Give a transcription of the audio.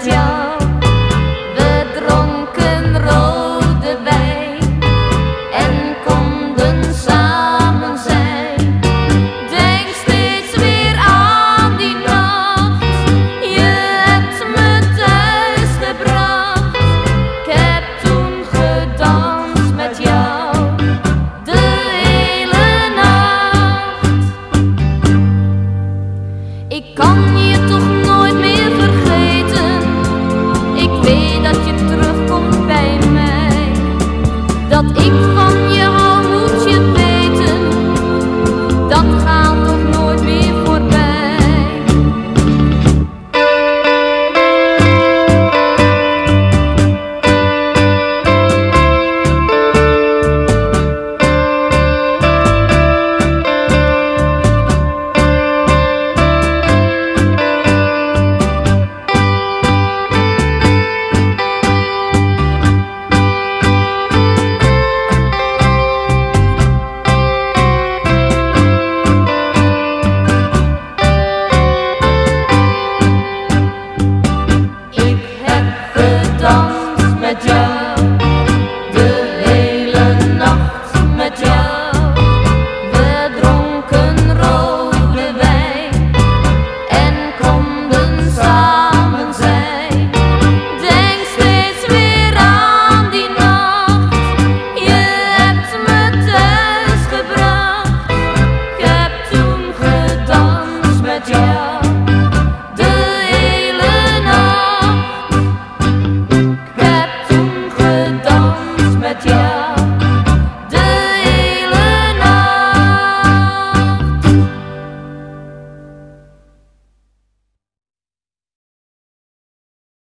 家。met jou.